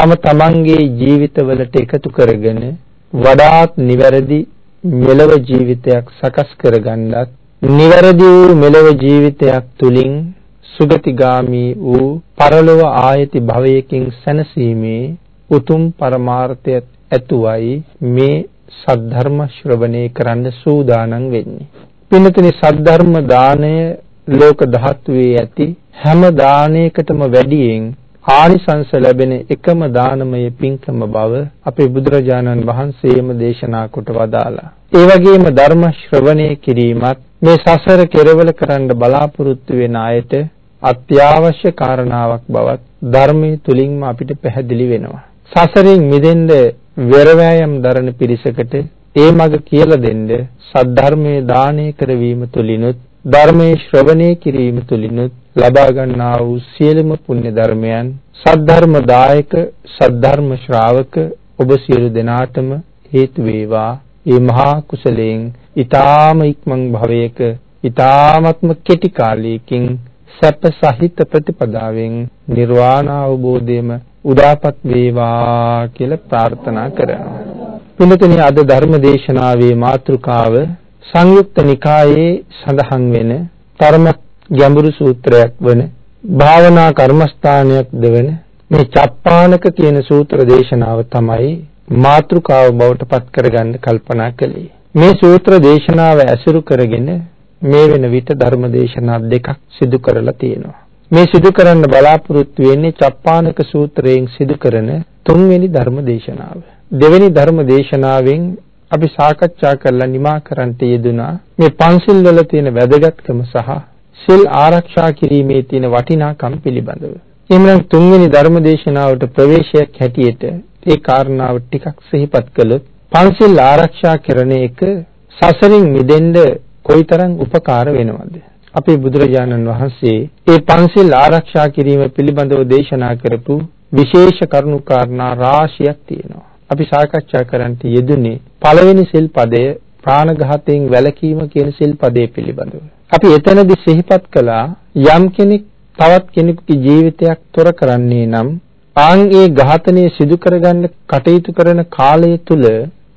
තම තමන්ගේ ජීවිතවලට එකතු කරගෙන වඩාත් නිවැරදි මෙලව ජීවිතයක් සකස් කරගන්නත් නිවැරදි වූ මෙලව ජීවිතයක් තුලින් සුගතිගාමි වූ පරලොව ආයති භවයකින් සැනසීමේ උතුම් පරමාර්ථය ඇතුවයි මේ සද්ධර්ම ශ්‍රවණය කරන්න සූදානම් වෙන්නේ. පින්තුනි සද්ධර්ම දාණය ලෝක ධාතුවේ ඇති හැම දානයකටම වැඩියෙන් ආනිසංස ලැබෙන එකම දානමය පින්කම බව අපේ බුදුරජාණන් වහන්සේම දේශනා කොට වදාලා. ඒ වගේම ධර්ම ශ්‍රවණය කිරීමත් මේ සසර කෙරවල කරන්න බලාපොරොත්තු වෙන අයට අත්‍යවශ්‍ය කාරණාවක් බවත් ධර්මයේ තුලින්ම අපිට පැහැදිලි වෙනවා. සසරින් මිදෙන්න වෙරවැයම් දරන පිරිසකට ඒ මඟ කියලා දෙන්න සද්ධර්මයේ දානය කරවීම තුලිනුත් ධර්මයේ ශ්‍රවණය කිරීම තුලිනුත් ලබා ගන්නා වූ සියලුම පුණ්‍ය ධර්මයන් සද්ධර්ම දායක සද්ධර්ම ශ්‍රාවක ඔබ සියලු දෙනාටම හේතු වේවා. මේ මහා කුසලයෙන් ඊ타ම ඉක්මන් භවයක ඊ타මත්ම කෙටි කාලයකින් සැප සහිත ප්‍රතිපදාවෙන් නිර්වාණ අවබෝධයම උදාපත් වේවා කියලා ප්‍රාර්ථනා කරනවා. පිළිතුරේ අද ධර්ම දේශනාවේ මාතෘකාව සංයුක්ත නිකායේ සඳහන් වෙන ධර්ම ගැඹුරු සූත්‍රයක් වන භාවනා කර්මස්ථානයක් දෙවන මේ චප්පානක කියන සූත්‍ර දේශනාව තමයි මාතෘකාව බවට පත් කරගන්න කල්පනා කළේ. මේ සූත්‍ර දේශනාව ඇසුරු කරගෙන මේ වෙන විට ධර්ම දේශනා දෙකක් සිදු කරලා තියෙනවා. මේ සිදු කරන්න බලාපොරොත්තු වෙන්නේ චප්පානක සූත්‍රයෙන් සිදු කරන තුන්වෙනි ධර්ම දේශනාව. දෙවෙනි ධර්ම දේශනාවෙන් අපි සාකච්ඡා කරලා නිමා කරන්නට යෙදුනා මේ පන්සිල් වල තියෙන වැදගත්කම සහ සිල් ආරක්ෂා කිරීමේ තියෙන වටිනාකම් පිළිබඳව. එහෙනම් තුන්වෙනි ධර්ම දේශනාවට ප්‍රවේශයක් හැටියට ඒ කාරණාව ටිකක් සිහිපත් කළොත් පන්සිල් ආරක්ෂා කරන එක සසරින් මිදෙන්න කොයිතරම් උපකාර වෙනවද? අපේ බුදුරජාණන් වහන්සේ ඒ පන්සිල් ආරක්ෂා කිරීම පිළිබඳව දේශනා කරපු විශේෂ කරුණු කාරණා රාශියක් තියෙනවා. අපි සාකච්ඡා කරන්නට යෙදුනේ පළවෙනි සිල් පදය ප්‍රාණඝාතයෙන් වැළකීම කියන සිල් පදේ පිළිබඳව. අපි එතනදී සිහිපත් කළා යම් කෙනෙක් තවත් කෙනෙකුගේ ජීවිතයක් තොර කරන්නේ නම් ආන් ඒ ඝාතනය සිදු කරගන්න කටයුතු කරන කාලය තුල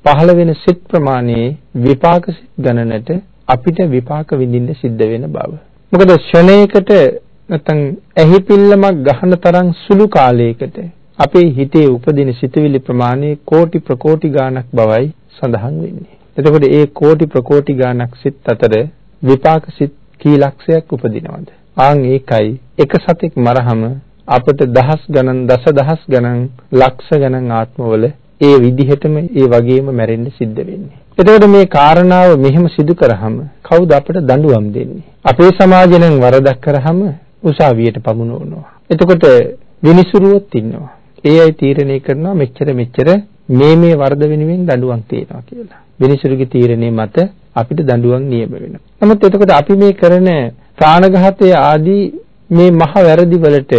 පහළ වෙන සිත් ප්‍රමාණයේ විපාක සිත් ගණනට අපිට විපාක විඳින්න සිද්ධ වෙන බව. මොකද ෂණයකට නැත්නම් ඇහි පිල්ලමක් ගහන තරම් සුළු කාලයකට අපේ හිතේ උපදින සිතුවිලි ප්‍රමාණය කෝටි ප්‍රකෝටි ගාණක් බවයි සඳහන් වෙන්නේ. එතකොට ඒ කෝටි ප්‍රකෝටි ගාණක් සිත් අතර විපාක සිත් කී ලක්ෂයක් උපදිනවද? ආන් ඒකයි එක සතෙක් මරහම අපට දහස් ගණන් දසදහස් ගණන් ලක්ෂ ගණන් ආත්මවල ඒ විදිහටම ඒ වගේම මැරෙන්න සිද්ධ වෙන්නේ. එතකොට මේ කාරණාව මෙහෙම සිදු කරාම කවුද අපට දඬුවම් දෙන්නේ? අපේ සමාජයෙන් වරදක් කරාම උසාවියට පමුණවනවා. එතකොට විනිසුරුවොත් ඉන්නවා. ඒ අය තීරණය කරනවා මෙච්චර මෙච්චර මේ මේ වරද වෙනුවෙන් දඬුවම් තියනවා කියලා. විනිසුරුගේ තීරණය මත අපිට දඬුවම් නියම වෙනවා. නමුත් එතකොට අපි මේ කරන ප්‍රාණඝාතය ආදී මේ මහ වැරදි වලට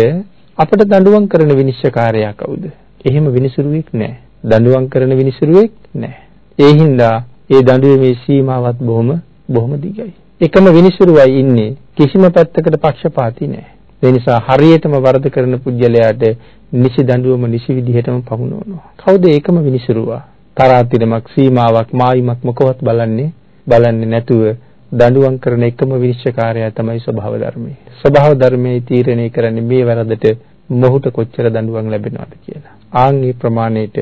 අපට දඬුවම් කරන විනිශ්චයකාරයා කවුද? එහෙම විනිසුරුවෙක් නැහැ. දඬුවම් කරන විනිසුරුවෙක් නැහැ. ඒ හින්දා ඒ දඬුවමේ සීමාවත් බොහොම බොහොම දිගයි. එකම විනිසුරුවයි ඉන්නේ කිසිම පැත්තකට පක්ෂපාතී නැහැ. ඒ නිසා හරියටම වරද කරන පුජ්‍යලයාට නිසි දඬුවම නිසි විදිහටම පමුණවනවා. කවුද ඒකම විනිසුරුවා? තරාතිරමක් සීමාවක් මායිමක් මොකවත් බලන්නේ බලන්නේ නැතුව දඬුවම් කරන එකම විනිශ්චයකාරයා තමයි ස්වභාව ධර්මයේ. ස්වභාව ධර්මයේ තීරණය කරන්නේ මේ වැරදට මොහුට කොච්චර දඬුවම් ලැබෙනවද කියලා. ආන් මේ ප්‍රමාණයට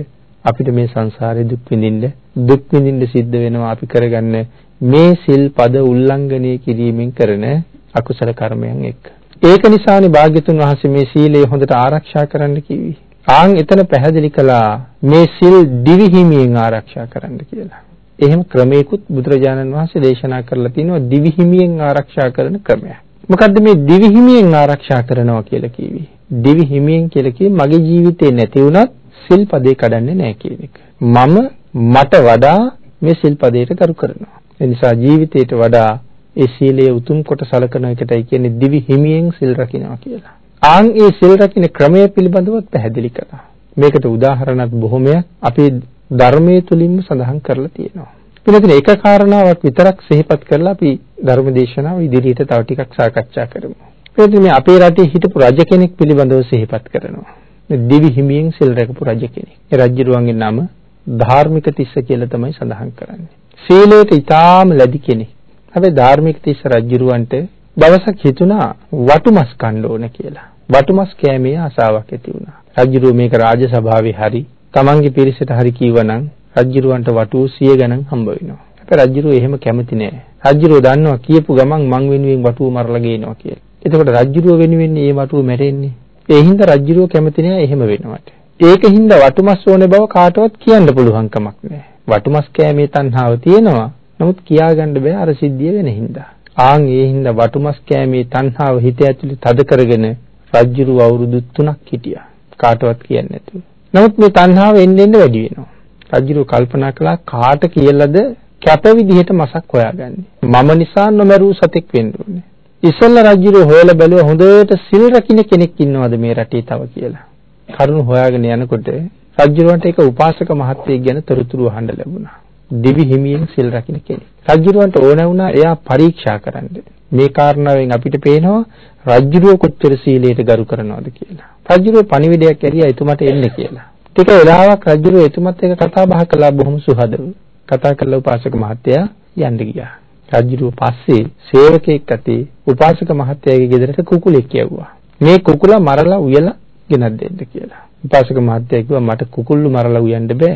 අපිට මේ සංසාරේ දුක් විඳින්න දුක් විඳින්න සිද්ධ වෙනවා අපි කරගන්න මේ සිල් පද උල්ලංඝනය කිරීමෙන් කරන අකුසල කර්මයන් එක්ක. ඒක නිසානේ භාග්‍යතුන් වහන්සේ මේ සීලය හොඳට ආරක්ෂා කරන්න කිව්වේ. ආන් එතන පැහැදිලි කළා මේ සිල් දිවි හිමියෙන් ආරක්ෂා කරන්න කියලා. එහෙම ක්‍රමයකුත් බුදුරජාණන් වහන්සේ දේශනා කරලා තිනවා දිවි හිමියෙන් ආරක්ෂා කරන ක්‍රමයක්. මොකද්ද මේ දිවි හිමියෙන් ආරක්ෂා කරනවා කියලා කිව්වේ? දිවි හිමියෙන් කියලා කිව්වේ මගේ ජීවිතේ නැති වුණත් සිල්පදේ කඩන්නේ නැහැ කියන එක. මම මට වඩා මේ සිල්පදයට කරු කරනවා. ඒ නිසා ජීවිතයට වඩා ඒ සීලය උතුම් කොට සලකන එකටයි කියන්නේ දිවි හිමියෙන් සිල් රකින්නවා කියලා. ආන් ඒ සිල් රකින්න ක්‍රමය පිළිබඳව පැහැදිලි කළා. මේකට උදාහරණයක් බොහොමයක් අපේ ධර්මයේ තුලින්ම සඳහන් කරලා තියෙනවා. පිළිතුර එක කාරණාවක් විතරක් සිහිපත් කරලා අපි ධර්ම දේශනාව ඉදිරියට තව ටිකක් සාකච්ඡා කරමු. පිළිතුර මේ අපේ රටේ හිටපු රජ කෙනෙක් පිළිබඳව සිහිපත් කරනවා. දිවි හිමියෙන් සිල් රැකපු රජ කෙනෙක්. ඒ රජුරුවන්ගේ නම ධාර්මික තිස්ස කියලා තමයි සඳහන් කරන්නේ. සීලයට ඊටාම ලැබි කෙනෙක්. හැබැයි ධාර්මික තිස්ස රජුරුවන්ට දවසක් හිතුණා වටුමස් කන්න ඕන කියලා. වටුමස් කෑමේ ආසාවක් ඇති වුණා. රජුරුව මේක රාජසභාවේ හරි තමන්ගේ පිරිසට හරි කීවනම් රජුරුවන්ට වටුව 100 ගණන් හම්බ වෙනවා. හැබැයි රජුරුව එහෙම කැමති නෑ. රජුරුව දන්නවා කියපු ගමන් මං වෙනුවෙන් වටුව මරලා ගේනවා කියලා. එතකොට රජුරුව වෙනුවෙන් මේ වටුව මැරෙන්නේ. ඒ හින්දා රජුරුව කැමති නෑ එහෙම වෙනවට. ඒක හින්දා වටුමස් ඕනේ බව කාටවත් කියන්න පුළුවන් කමක් නෑ. වටුමස් කෑමේ තණ්හාව තියෙනවා. නමුත් කියාගන්න බෑ අර සිද්ධිය වෙන හින්දා. ආන් ඒ හින්දා වටුමස් කෑමේ තණ්හාව හිත ඇතුලේ තද කරගෙන රජ්ජුරුව අවුරුදු 3ක් හිටියා. කාටවත් කියන්නේ නැතුව. නමුත් මේ තණ්හාව එන්න එන්න වැඩි වෙනවා. රජ්ජුරුව කල්පනා කළා කාට කියලාද කැප විදිහට මසක් හොයාගන්නේ. මම නිසා නොමරූ සතෙක් වෙන්න ඕනේ. ඉස්සෙල්ලා රජ්ජුරුව හොයලා බැලුවා හොඳට සිල් රකින්න කෙනෙක් ඉන්නවද මේ රටේ තව කියලා. කරුණ හොයාගෙන යනකොට රජ්ජුරුවන්ට ඒක උපාසක මහත්තයෙක් ගැන තොරතුරු අහන්න ලැබුණා. දිවි හිමියෙන් සිල් රකින්න කෙනෙක්. රජ්ජුරුවන්ට ඕන වුණා එයා පරීක්ෂා කරන්න. මේ කාරණාවෙන් අපිට පේනවා රජ්ජුරුව කොච්චර සීලයට ගරු කරනවද කියලා. රජුගේ පණිවිඩයක් ඇරියා එතුමට එන්න කියලා. ටික වෙලාවක් රජුගේ එතුමත් එක්ක කතා බහ කළා බොහොම සුහදව. කතා කළා උපාසක මහත්තයා යන්න ගියා. රජුගේ පස්සේ සේවකයෙක් අතේ උපාසක මහත්තයාගේ ගෙදරට කුකුලෙක් යවුවා. මේ කුකුලා මරලා උයලා ගෙනත් දෙන්න කියලා. උපාසක මහත්තයා කිව්වා මට කුකුල්ලු මරලා උයන්න බෑ.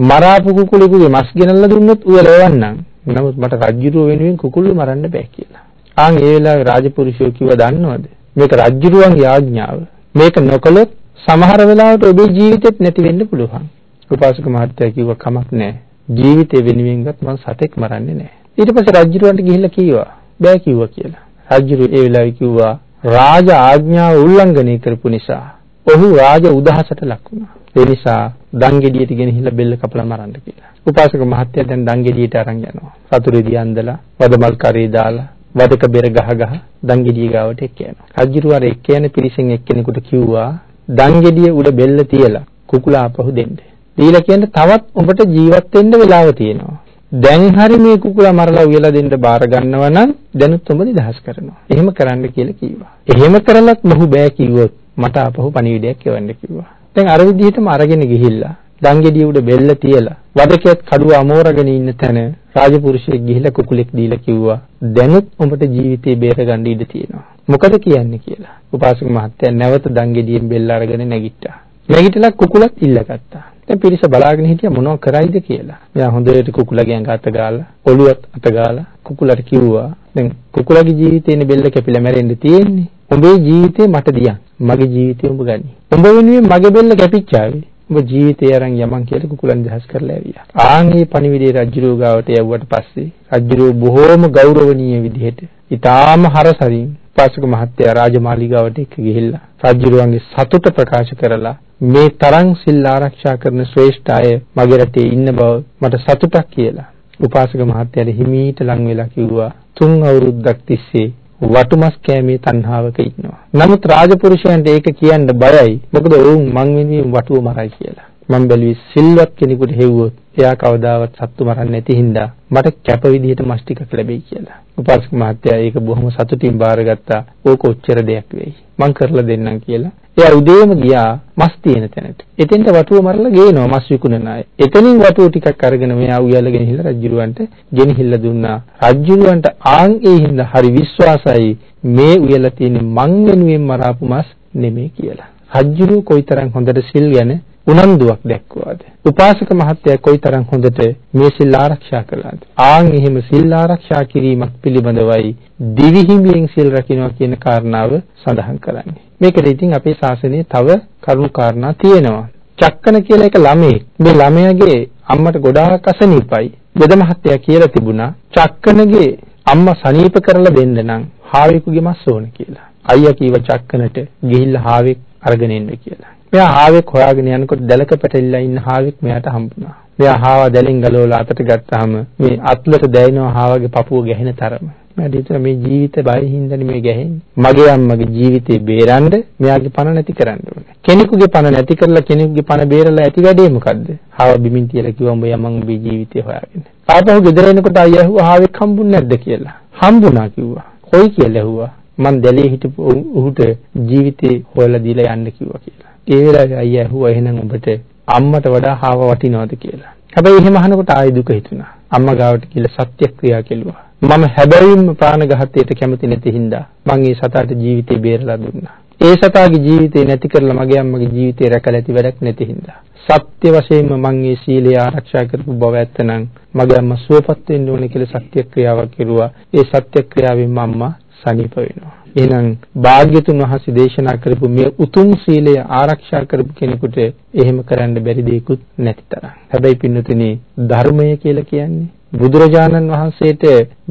මරාපු කුකුලෙකුගේ මස් ගෙනල්ලා දුන්නොත් උයලා එවන්නම්. නමුත් මට රජුරුව වෙනුවෙන් කුකුල්ලු මරන්න බෑ කියලා. ආන් ඒ වෙලාවේ රාජපුරුෂයෝ කිව්වා දන්නවද? මේක රජුරුවන්ගේ ආඥාව. මේක නොකළොත් සමහර වෙලාවට ඔබේ ජීවිතෙත් නැති වෙන්න පුළුවන්. උපාසක මහත්තයා කිව්වා කමක් නැහැ. ජීවිතේ වෙනුවෙන්වත් මම සතෙක් මරන්නේ නැහැ. ඊට පස්සේ රජුරුවන්ට ගිහිල්ලා කිව්වා බෑ කිව්වා කියලා. රජුරු ඒ වෙලාවේ කිව්වා රාජ ආඥාව උල්ලංඝනය කරපු නිසා ඔහු රාජ උදහසට ලක් වුණා. ඒ නිසා දංගෙඩියට ගෙනහිල්ලා බෙල්ල කපලා මරන්න කියලා. උපාසක මහත්තයා දැන් දංගෙඩියට අරන් යනවා. සතුරේදී අන්දලා වදමල් කරේ දාලා වදක බෙර ගහ ගහ දංගෙඩිය ගාවට එක්ක යනවා. රජුරු අර එක්ක යන පිරිසෙන් එක්කෙනෙකුට කිව්වා දංගෙඩිය උඩ බෙල්ල තියලා කුකුලා අපහු දෙන්න. දීලා කියන්නේ තවත් ඔබට ජීවත් වෙන්න වෙලාව තියෙනවා. දැන් හරි මේ කුකුලා මරලා උයලා දෙන්න බාර ගන්නවා නම් දැනුත් ඔබ නිදහස් කරනවා. එහෙම කරන්න කියලා කිව්වා. එහෙම කරලත් මොහු බෑ කිව්වොත් මට ආපහු පණිවිඩයක් එවන්න කිව්වා. දැන් අර විදිහටම අරගෙන ගිහිල්ලා දංගෙඩිය උඩ බෙල්ල තියලා වදකෙත් කඩුව අමෝරගෙන ඉන්න තැන රාජපුරුෂයෙක් ගිහිල්ලා කුකුලෙක් දීලා කිව්වා දැනුත් උඹට ජීවිතේ බේරගන්න ඉඩ තියෙනවා. මොකද කියන්නේ කියලා. උපාසක මහත්තයා නැවත දංගෙඩියෙන් බෙල්ල අරගෙන නැගිට්ටා. නැගිටලා කුකුලත් ඉල්ලගත්තා. දැන් පිරිස බලාගෙන හිටියා මොනව කරයිද කියලා. එයා හොඳට කුකුලගේ ඇඟ අත ගාලා, ඔළුවත් අත ගාලා කුකුලට කිව්වා දැන් කුකුලගේ ජීවිතේනේ බෙල්ල කැපිලා මැරෙන්න තියෙන්නේ. උඹේ ජීවිතේ මට දියන්. මගේ ජීවිතේ උඹ ගනි. උඹ වෙනුවෙන් මගේ බෙල්ල කැපිච්චාවේ. උඹ ජීවිතේ අරන් යමන් කියලා කුකුලන් දහස් කරලා ඇවියා. ආන්ගේ පණිවිඩේ රජුරෝ ගාවට යවුවට පස්සේ රජුරෝ බොහෝම ගෞරවනීය විදිහට ඊටාම හරසරින් පාසක මහත්තයා රාජමාලිගාවට එක්ක ගිහිල්ලා රජුරුවන්ගේ සතුට ප්‍රකාශ කරලා මේ තරම් සිල් ආරක්ෂා කරන ශ්‍රේෂ්ඨ අය මගේ රටේ ඉන්න බව මට සතුටක් කියලා. උපාසක මහත්තයාට හිමීට ලං වෙලා කිව්වා තුන් අවුරුද්දක් තිස්සේ වටුමස් කෑමේ තණ්හාවක ඉන්නවා. නමුත් රාජපුරුෂයන්ට ඒක කියන්න බයයි. මොකද ඔවුන් මං වෙනුවෙන් වටුව මරයි කියලා. මම බැලුවේ සිල්වත් කෙනෙකුට හෙව්වොත් එයා කවදාවත් සත්තු මරන්නේ නැති හින්දා මට කැප විදිහට මස් ටිකක් ලැබෙයි කියලා. උපාසක මහත්තයා ඒක බොහොම සතුටින් බාරගත්තා. ඕක ඔච්චර දෙයක් වෙයි. මං කරලා දෙන්නම් කියලා. එයා උදේම ගියා මස් තියෙන තැනට. එතෙන්ට වටුව මරලා ගේනවා මස් විකුණන අය. එතනින් වටුව ටිකක් අරගෙන මෙයා උයල්ලා ගෙනහිල්ලා රජුරවන්ට ගෙනහිල්ලා දුන්නා. රජුරවන්ට ආන් ඒ හින්දා හරි විශ්වාසයි මේ උයලා තියෙන්නේ මං වෙනුවෙන් මරාපු මස් නෙමෙයි කියලා. රජුරු කොයිතරම් හොඳට සිල් ගැන උනන්දුවක් දැක්වුවාද? උපාසක මහත්තයා කොයිතරම් හොඳට මේ සිල් ආරක්ෂා කළාද? ආන් එහෙම සිල් ආරක්ෂා කිරීමක් පිළිබඳවයි දිවිහිමියෙන් සිල් රකින්නවා කියන කාරණාව සඳහන් කරන්නේ. මේකට ඉතින් අපේ ශාසනයේ තව කරුණු කාරණා තියෙනවා. චක්කන කියලා එක ළමයෙක්. මේ ළමයාගේ අම්මට ගොඩාක් අසනීපයි. බෙද මහත්තයා කියලා තිබුණා. චක්කනගේ අම්මා සනීප කරලා දෙන්න නම් හාවෙකුගේ මස් ඕන කියලා. අයියා කීව චක්කනට ගිහිල්ලා හාවෙක් අරගෙන එන්න කියලා. මෙයා හාවෙක් හොයාගෙන යනකොට දැලක පැටලිලා ඉන්න හාවෙක් මෙයාට හම්බුණා. මෙයා හාව දැලින් ගලවලා අතට ගත්තාම මේ අත්ලට දැනෙනවා හාවගේ පපුව ගැහෙන තරම. මට හිතුණා මේ ජීවිත බයෙන් හින්දානේ මේ ගැහෙන්නේ. මගේ අම්මගේ ජීවිතේ බේරන්න මෙයාගේ පණ නැති කරන්න ඕනේ. කෙනෙකුගේ පණ නැති කරලා කෙනෙකුගේ පණ බේරලා ඇති වැඩේ මොකද්ද? හාව බිමින් තියලා කිව්වා උඹ යමන් උඹේ ජීවිතේ හොයාගෙන. ආපහු ගෙදර එනකොට අයියා ඇහුවා හාවෙක් හම්බුන්නේ නැද්ද කියලා. හම්බුණා කිව්වා. කොයි කියලා ඇහුවා. මං දැලේ හිටපු උහුට ජීවිතේ හොයලා දීලා යන්න කිව්වා කියලා. ඒ වෙලාවේ අයියා ඇහුවා එහෙනම් ඔබට අම්මට වඩා හාව වටිනවද කියලා. හැබැයි එහෙම අහනකොට ආයෙ දුක හිතුණා. අම්මා ගාවට කියලා සත්‍යක්‍රියා කෙළුවා. මම හැබැයිම ප්‍රාණඝාතයට කැමති නැති හින්දා මං ඒ සතාට ජීවිතේ බේරලා දුන්නා. ඒ සතාගේ ජීවිතේ නැති කරලා මගේ අම්මගේ ජීවිතේ රැකලා ඇති වැඩක් නැති හින්දා සත්‍ය වශයෙන්ම මං මේ සීලය ආරක්ෂා කරපු බව ඇත්තනම් මගේ අම්මා සුවපත් වෙන්න ඕනේ කියලා සත්‍යක්‍රියාවක් කෙරුවා. ඒ සත්‍යක්‍රියාවෙන් මම්ම සනීප වෙනවා. එහෙනම් භාග්‍යතුන් වහන්සේ දේශනා කරපු මේ උතුම් සීලය ආරක්ෂා කරපු කෙනෙකුට එහෙම කරන්න බැරි දෙයක්වත් නැති තරම්. හැබැයි පින්නතුනි ධර්මය කියලා කියන්නේ බුදුරජාණන් වහන්සේට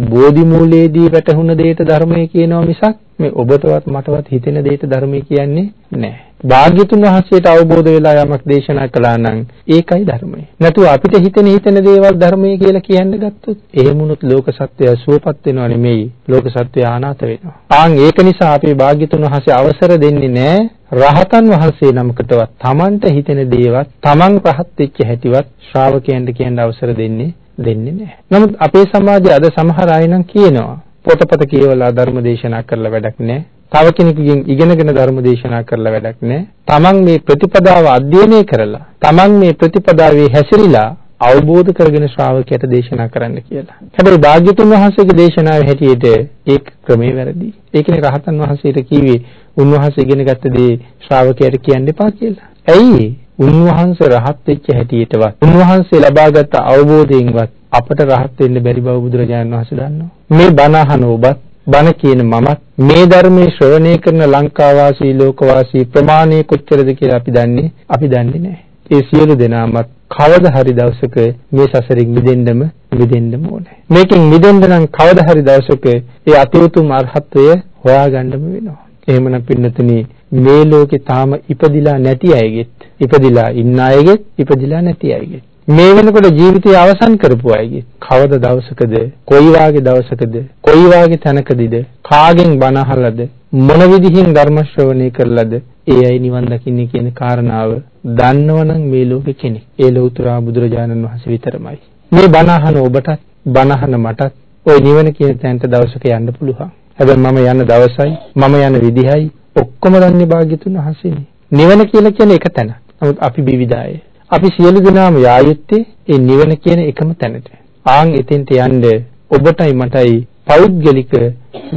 බෝධි මූලයේදී වැටහුණ දෙයට ධර්මය කියනවා මිසක් මේ ඔබටවත් මටවත් හිතෙන දෙයට ධර්මය කියන්නේ නැහැ. භාග්‍යතුන් වහන්සේට අවබෝධ වෙලා යමක් දේශනා කළා නම් ඒකයි ධර්මය. නැතුව අපිට හිතෙන හිතෙන දේවල් ධර්මය කියලා කියන්න ගත්තොත් එහෙම වුණොත් ලෝක සත්‍යය සුවපත් වෙනව නෙමෙයි ලෝක සත්‍යය අනාථ වෙනවා. ආන් ඒක නිසා අපේ භාග්‍යතුන් වහන්සේ අවසර දෙන්නේ නැහැ රහතන් වහන්සේ නමකටවත් Tamanට හිතෙන දේවත් Taman රහත් වෙච්ච හැටිවත් ශ්‍රාවකයන්ට කියන්න අවසර දෙන්නේ දෙන්නේ නැහැ. නමුත් අපේ සමාජයේ අද සමහර අය නම් කියනවා පොතපත කියවලා ධර්ම දේශනා කරලා වැඩක් නැහැ. තව කෙනෙකුගෙන් ඉගෙනගෙන ධර්ම දේශනා කරලා වැඩක් නැහැ. තමන් මේ ප්‍රතිපදාව අධ්‍යයනය කරලා තමන් මේ ප්‍රතිපදාවේ හැසිරීලා අවබෝධ කරගෙන ශ්‍රාවකයට දේශනා කරන්න කියලා. හැබැයි භාග්‍යතුන් වහන්සේගේ දේශනාවේ හැටියට ඒක ක්‍රමේ වැරදි. ඒකනේ රහතන් වහන්සේට කිව්වේ උන්වහන්සේ ඉගෙන ගත්ත දේ ශ්‍රාවකයට කියන්න එපා කියලා. ඇයි? උන්වහන්සේ රහත් වෙච්ච හැටියටවත් උන්වහන්සේ ලබාගත් අවබෝධයෙන්වත් අපට රහත් වෙන්න බැරි බව බුදුරජාණන් වහන්සේ දන්නවා. මේ බණ අහන ඔබත් බණ කියන මමත් මේ ධර්මයේ ශ්‍රවණය කරන ලංකාවාසී ලෝකවාසී ප්‍රමාණය කොච්චරද කියලා අපි දන්නේ අපි දන්නේ නැහැ. ඒ සියලු දෙනාමත් කවදා හරි දවසක මේ සසරින් මිදෙන්නම මිදෙන්නම ඕනේ. මේකෙන් මිදෙන්න නම් කවදා හරි දවසක ඒ අතිඋතුම් අරහත්වය හොයාගන්නම වෙනවා. එහෙමනම් පින්නතුනි මේ ලෝකේ තාම ඉපදිලා නැති අයගෙත් ඉපදිලා ඉන්න අයගෙත් ඉපදිලා නැති අයගෙත් මේ වෙනකොට ජීවිතය අවසන් කරපු අයගේ. කවද දවසකද? කොයි වාගේ දවසකද? කොයි වාගේ තැනකදීද? කාගෙන් බණ අහලාද? මොන විදිහින් ධර්ම ශ්‍රවණය කරලාද? ඒ අය නිවන් දකින්නේ කියන කාරණාව දන්නවනම් මේ ලෝකෙ කෙනෙක්. ඒ ලෞතර බුදුරජාණන් වහන්සේ විතරමයි. මේ බණ අහන ඔබටත් බණ අහන මටත් ওই නිවන කියන තැනට දවසක යන්න පුළුවන්. හැබැයි මම යන දවසයි මම යන විදිහයි ඔක්කොම දන්නේ භාග්‍යතුන් වහන්සේනේ. නිවන කියලා කියන්නේ එක තැන නමුත් අපි විවිධයි අපි සියලු දෙනාම යා යුත්තේ ඒ නිවන කියන එකම තැනට. ආන් එතෙන්ට යන්න ඔබටයි මටයි පෞද්ගලික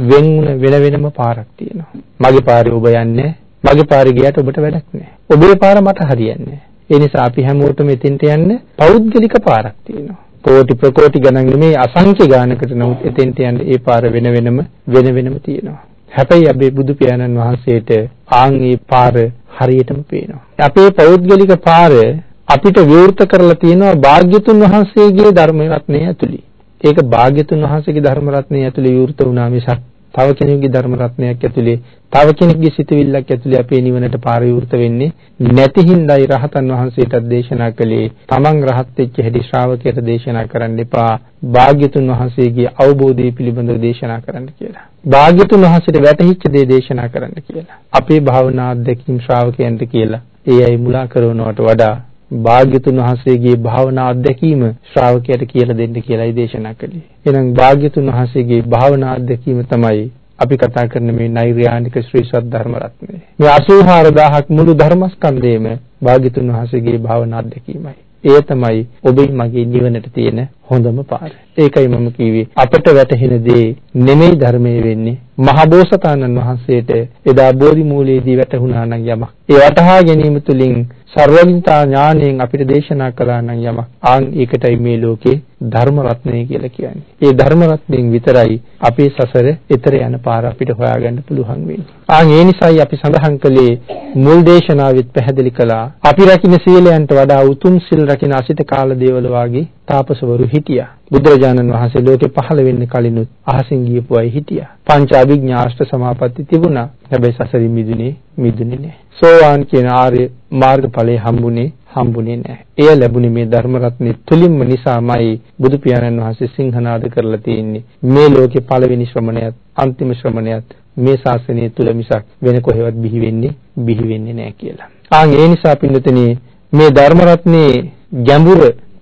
වෙන් වෙන වෙනම පාරක් තියෙනවා. මගේ පාරේ ඔබ යන්නේ මගේ පාරේ ගියට ඔබට වැඩක් නැහැ. ඔබේ පාර මට හරියන්නේ ඒ නිසා අපි හැමෝටම එතෙන්ට යන්න පෞද්ගලික පාරක් තියෙනවා. කෝටි ප්‍රකෝටි ගණන් නෙමේ අසංඛ්‍ය ගානකට නමුත් එතෙන්ට යන්න ඒ පාර වෙන වෙනම වෙන වෙනම තියෙනවා. හැබැයි අපේ බුදු පියාණන් වහන්සේට ආන් ඒ පාර හරියටම පේනවා. අපේ පෞද්ගලික පාර අපිට විවෘත කරලා තියෙනවා භාග්‍යතුන් වහන්සේගේ ධර්ම රත්නය ඇතුළේ. ඒක භාග්‍යතුන් වහන්සේගේ ධර්ම රත්නය ඇතුළේ විවෘත වුණා මිසක් තව කෙනෙකුගේ ධර්ම රත්නයක් ඇතුළේ තව කෙනෙකුගේ සිතවිල්ලක් ඇතුළේ අපේ නිවනට පාර විවෘත වෙන්නේ නැති හින්දායි රහතන් වහන්සේටත් දේශනා කළේ තමන් රහත් වෙච්ච හැටි ශ්‍රාවකයට දේශනා කරන්න එපා භාග්‍යතුන් වහන්සේගේ අවබෝධය පිළිබඳව දේශනා කරන්න කියලා. භාග්‍යතුන් වහන්සේට වැටහිච්ච දේ දේශනා කරන්න කියලා. අපේ භාවනා අධ්‍යක්ෂින් ශ්‍රාවකයන්ට කියලා ඒ අය මුලා කරනවට වඩා භාග්‍යතුන් වහන්සේගේ භාවනා අත්දැකීම ශ්‍රාවකයට කියලා දෙන්න කියලායි දේශනා කළේ. එහෙනම් භාග්‍යතුන් වහන්සේගේ භාවනා අත්දැකීම තමයි අපි කතා කරන මේ නෛර්යානික ශ්‍රී සද්ධර්ම රත්නය. මේ 84000ක් මුළු ධර්මස්කන්ධයේම භාග්‍යතුන් වහන්සේගේ භාවනා අත්දැකීමයි. එය තමයි ඔබේ මගේ නිවනට තියෙන හොඳම පාර. ඒකයි මම කිව්වේ අපට වැටහෙන දේ නෙමෙයි ධර්මයේ වෙන්නේ. මහබෝසතාණන් වහන්සේට එදා බෝධි මූලයේදී වැටහුණා නම් යමක්. ඒ වටහා ගැනීම තුළින් සර්වඥතා ඥාණයෙන් අපිට දේශනා කළා නම් යමක්. ආන් ඒකටයි මේ ලෝකේ ධර්ම රත්නය කියලා කියන්නේ. ඒ ධර්ම රත්නයෙන් විතරයි අපේ සසර එතර යන පාර අපිට හොයාගන්න පුළුවන් වෙන්නේ. ආන් ඒ නිසායි අපි සඳහන් කළේ මුල් දේශනාවෙත් පැහැදිලි කළා. අපි රකින්න සීලයන්ට වඩා උතුම් සිල් රකින්න අසිත කාල දේවල වාගේ තාපසවරු හිටියා. බුදුරජාණන් වහන්සේ ලෝකේ පහළ වෙන්න කලිනුත් අහසින් ගියපු අය හිටියා. පංච අභිඥා අෂ්ට සමාපatti තිබුණා. හැබැයි සසරින් මිදුනේ මිදුනේ නැහැ. සෝවාන් කියන ආර්ය මාර්ගඵලයේ හම්බුනේ හම්බුනේ නැහැ. එය ලැබුණේ මේ ධර්ම රත්නේ තුලින්ම නිසාමයි බුදු පියාණන් වහන්සේ සිංහනාද කරලා තියෙන්නේ. මේ ලෝකේ පළවෙනි ශ්‍රමණයත් අන්තිම ශ්‍රමණයත් මේ ශාසනය තුල මිසක් වෙන කොහෙවත් බිහි වෙන්නේ බිහි වෙන්නේ නැහැ කියලා. ආන් ඒ නිසා පින්නතනේ මේ ධර්ම රත්නේ ගැඹුර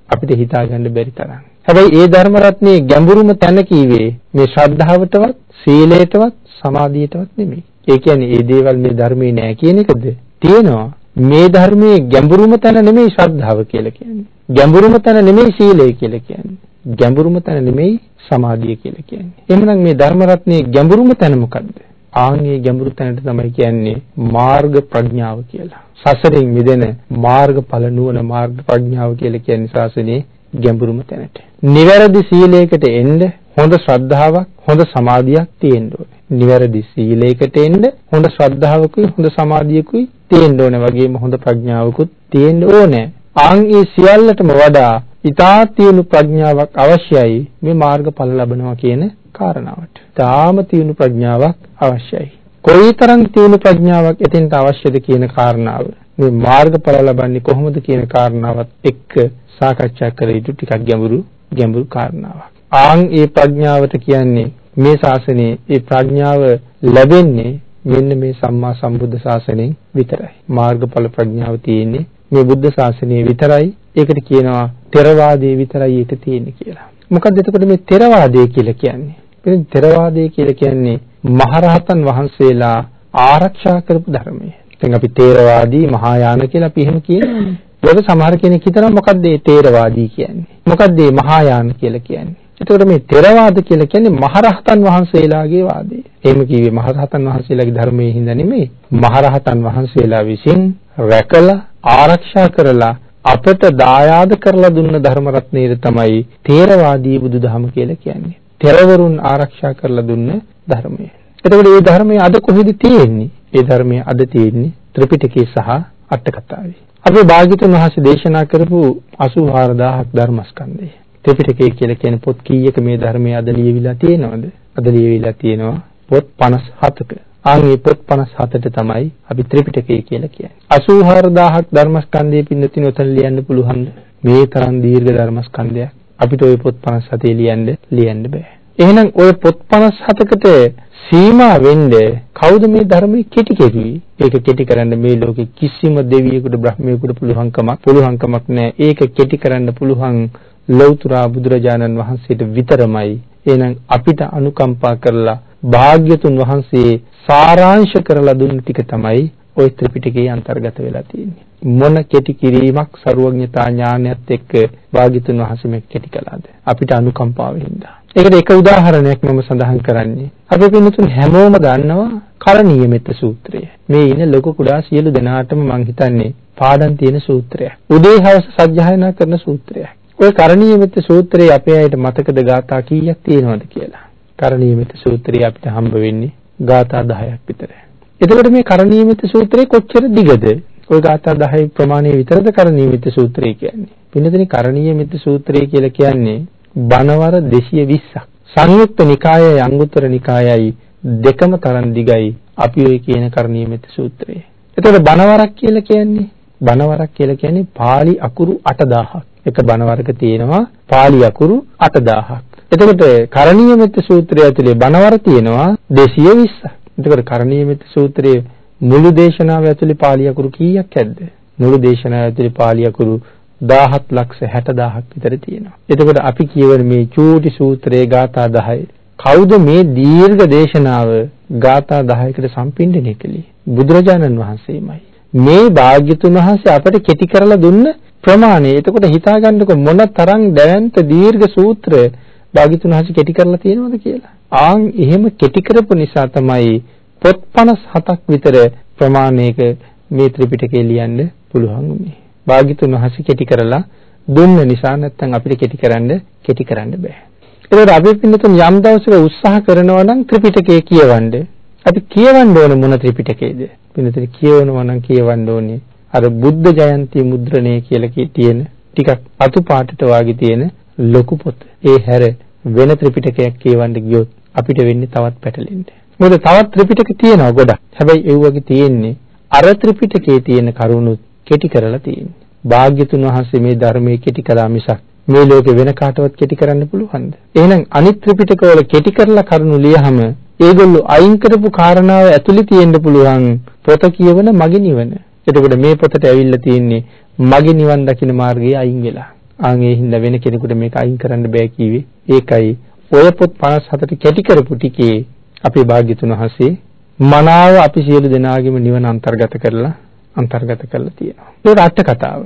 අපිට හිතා ගන්න බැරි තරම්. හැබැයි ඒ ධර්ම රත්නයේ ගැඹුරුම තැන කීවේ මේ ශ්‍රද්ධාවටවත්, සීලයටවත්, සමාධියටවත් නෙමෙයි. ඒ කියන්නේ මේ දේවල් මේ ධර්මයේ නෑ කියන එකද? තියෙනවා. මේ ධර්මයේ ගැඹුරුම තැන නෙමෙයි ශ්‍රද්ධාව කියලා කියන්නේ. ගැඹුරුම තැන නෙමෙයි සීලය කියලා කියන්නේ. ගැඹුරුම තැන නෙමෙයි සමාධිය කියලා කියන්නේ. එහෙනම් මේ ධර්ම රත්නයේ ගැඹුරුම තැන මොකද්ද? ආන්ගේ ගැඹුරු තැනට තමයි කියන්නේ මාර්ග ප්‍රඥාව කියලා. සසරින් මිදෙන මාර්ගඵල නුවණ මාර්ග ප්‍රඥාව කියලා කියන්නේ ශාසනයේ ගැඹුරුම තැනට. නිවැරදි සීලයකට එන්න හොඳ ශ්‍රද්ධාවක් හොඳ සමාධියක් තියෙන්න ඕනේ. නිවැරදි සීලයකට එන්න හොඳ ශ්‍රද්ධාවකුයි හොඳ සමාධියකුයි තියෙන්න ඕනේ. වගේම හොඳ ප්‍රඥාවකුත් තියෙන්න ඕනේ. ආන් ඒ සියල්ලටම වඩා ඊටා තියුණු ප්‍රඥාවක් අවශ්‍යයි මේ මාර්ගඵල ලබනවා කියන කාරණාවට. තාම තියුණු ප්‍රඥාවක් අවශ්‍යයි. කොයිතරම් තියුණු ප්‍රඥාවක් එතෙන්ට අවශ්‍යද කියන කාරණාව මේ මාර්ගඵල ලබන්නේ කොහොමද කියන කාරණාවත් එක්ක සාකච්ඡා කර යුතු ටිකක් ගැඹුරු ගැඹුරු කාරණාවක්. ආන් ඒ ප්‍රඥාවට කියන්නේ මේ ශාසනයේ ඒ ප්‍රඥාව ලැබෙන්නේ මෙන්න මේ සම්මා සම්බුද්ධ ශාසනයෙන් විතරයි. මාර්ගඵල ප්‍රඥාව තියෙන්නේ මේ බුද්ධ ශාසනයේ විතරයි. ඒකට කියනවා ථෙරවාදයේ විතරයි ඒක තියෙන්නේ කියලා. මොකක්ද එතකොට මේ ථෙරවාදය කියලා කියන්නේ? ඉතින් ථෙරවාදය කියලා කියන්නේ මහරහතන් වහන්සේලා ආරක්ෂා කරපු ධර්මය. දැන් අපි ථේරවාදී මහායාන කියලා අපි එහෙම කියනවානේ. ඒක සමහර කෙනෙක් හිතනවා මොකද්ද මේ ථේරවාදී කියන්නේ? මොකද්ද මේ මහායාන කියලා කියන්නේ? එතකොට මේ ථේරවාද කියලා කියන්නේ මහරහතන් වහන්සේලාගේ වාදය. එහෙම කිව්වේ මහරහතන් වහන්සේලාගේ ධර්මයේ හින්දා නෙමෙයි. මහරහතන් වහන්සේලා විසින් රැකලා ආරක්ෂා කරලා අපට දායාද කරලා දුන්න ධර්ම රත්නයේ තමයි ථේරවාදී බුදුදහම කියලා කියන්නේ. තෙරවරුන් ආරක්ෂා කරලා දුන්න ධර්මය. එතකොට මේ ධර්මය අද කොහෙද තියෙන්නේ? මේ ධර්මය අද තියෙන්නේ ත්‍රිපිටකයේ සහ අට කතාවේ. අපේ භාග්‍යතුන් වහන්සේ දේශනා කරපු 84000ක් ධර්මස්කන්ධය. ත්‍රිපිටකය කියලා කියන පොත් කීයක මේ ධර්මය අද ලියවිලා තියෙනවද? අද ලියවිලා තියෙනවා පොත් 57ක. ආන් මේ පොත් 57ට තමයි අපි ත්‍රිපිටකය කියලා කියන්නේ. 84000ක් ධර්මස්කන්ධයේ පින්නතින උතන ලියන්න පුළුවන්ද? මේ තරම් දීර්ඝ ධර්මස්කන්ධයක් අපිට ওই පොත් 57 ලියන්න ලියන්න බෑ. එහෙනම් ওই පොත් 57කට සීමා වෙන්නේ කවුද මේ ධර්මයේ කෙටි කෙරුවේ? ඒක කෙටි කරන්න මේ ලෝකෙ කිසිම දෙවියෙකුට බ්‍රහ්මයෙකුට පුළුවන්කමක් පුළුවන්කමක් නැහැ. ඒක කෙටි කරන්න පුළුවන් ලෞතර බුදුරජාණන් වහන්සේට විතරමයි. එහෙනම් අපිට අනුකම්පා කරලා භාග්‍යතුන් වහන්සේ සාරාංශ කරලා දුන්න ටික තමයි ওই ත්‍රිපිටකයේ අන්තර්ගත වෙලා තියෙන්නේ. මොන කෙටි කිරීමක් ਸਰුවඥතා ඥානයත් එක්ක භාග්‍යතුන් වහන්සේ මේ කෙටි කළාද අපිට අනුකම්පාවෙන් හින්දා ඒකට එක උදාහරණයක් මම සඳහන් කරන්නේ. අපි පින්නතුන් හැමෝම දන්නවා කරණීය මෙත්ත සූත්‍රය. මේ ඉන ලොකු කුඩා සියලු දෙනාටම මං හිතන්නේ පාඩම් තියෙන සූත්‍රයක්. උදේ හවස සජ්ජායනා කරන සූත්‍රයක්. ওই කරණීය මෙත්ත සූත්‍රයේ අපේ අයට මතකද ගාථා කීයක් තියෙනවද කියලා. කරණීය මෙත්ත සූත්‍රය අපිට හම්බ වෙන්නේ ගාථා 10ක් විතරයි. එතකොට මේ කරණීය මෙත්ත සූත්‍රය කොච්චර දිගද? ওই ગાථා 10 ප්‍රමාණය විතරද කරණීය මිත්‍ර සූත්‍රය කියන්නේ. පින්නතනේ කරණීය මිත්‍ර සූත්‍රය කියලා කියන්නේ බණවර 220ක්. සංයුක්ත නිකායයි අංගුත්තර නිකායයි දෙකම තරම් දිගයි අපි ඔය කියන කරණීය මිත්‍ර සූත්‍රය. එතකොට බණවරක් කියලා කියන්නේ බණවරක් කියලා කියන්නේ pāli අකුරු 8000ක්. එක බණ වර්ග තියෙනවා pāli අකුරු 8000ක්. එතකොට කරණීය මිත්‍ර සූත්‍රය ඇතුලේ බණවර තියෙනවා 220ක්. එතකොට කරණීය මිත්‍ර සූත්‍රයේ මුළු දේශනාව ඇතුලේ pāli අකුරු කීයක් ඇද්ද? මුළු දේශනාව ඇතුලේ pāli අකුරු 17 ලක්ෂ 60000ක් විතර තියෙනවා. එතකොට අපි කියවන මේ චූටි සූත්‍රයේ ગાථා 10 කවුද මේ දීර්ඝ දේශනාව ગાථා 10කට සම්පින්දණය කළේ? බුදුරජාණන් වහන්සේමයි. මේ භාග්‍යතුන් වහන්සේ අපට කෙටි කරලා දුන්න ප්‍රමාණය. එතකොට හිතාගන්නකො මොන තරම් දැවැන්ත දීර්ඝ සූත්‍ර භාග්‍යතුන් වහන්සේ කෙටි කරලා තියෙනවද කියලා. ආන් එහෙම කෙටි කරපු නිසා තමයි පොත් 57ක් විතර ප්‍රමාණයක මේ ත්‍රිපිටකය ලියන්න පුළුවන් වුණේ. භාග්‍යතුන් වහන්සේ කෙටි කරලා දුන්න නිසා නැත්නම් අපිට කෙටි කරන්න කෙටි කරන්න බෑ. ඒකට අපි පින්නතුන් යම් දවසක උත්සාහ කරනවා නම් ත්‍රිපිටකය කියවන්න. අපි කියවන්න ඕන මොන ත්‍රිපිටකයේද? පින්නතුන් කියවනවා නම් කියවන්න ඕනේ අර බුද්ධ ජයන්ති මුද්‍රණය කියලා තියෙන ටිකක් අතු පාටට වාගේ තියෙන ලොකු පොත. ඒ හැර වෙන ත්‍රිපිටකයක් කියවන්න ගියොත් අපිට වෙන්නේ තවත් පැටලෙන්න. මොකද තවත් ත්‍රිපිටක තියෙනවා ගොඩක්. හැබැයි ඒ වගේ තියෙන්නේ අර ත්‍රිපිටකයේ තියෙන කරුණුත් කෙටි කරලා තියෙන්නේ. භාග්‍යතුන් වහන්සේ මේ ධර්මයේ කෙටි කළා මිසක් මේ ලෝකේ වෙන කාටවත් කෙටි කරන්න පුළුවන්ද? එහෙනම් අනිත් ත්‍රිපිටකවල කෙටි කරලා කරුණු ලියහම ඒගොල්ලෝ අයින් කරපු කාරණාව ඇතුලේ තියෙන්න පුළුවන් පොත කියවන මගේ නිවන. එතකොට මේ පොතට ඇවිල්ලා තියෙන්නේ මගේ නිවන් දකින්න මාර්ගයේ අයින් වෙලා. ආන් ඒ හින්දා වෙන කෙනෙකුට මේක අයින් කරන්න බෑ කිව්වේ. ඒකයි ඔය පොත් 57ට කැටි කරපු ටිකේ අපේ භාග්‍යතුන් වහන්සේ මනාව අපි සියලු දෙනාගේම නිවන අන්තර්ගත කරලා අන්තර්ගත කරලා තියෙනවා. ඒක අට කතාව.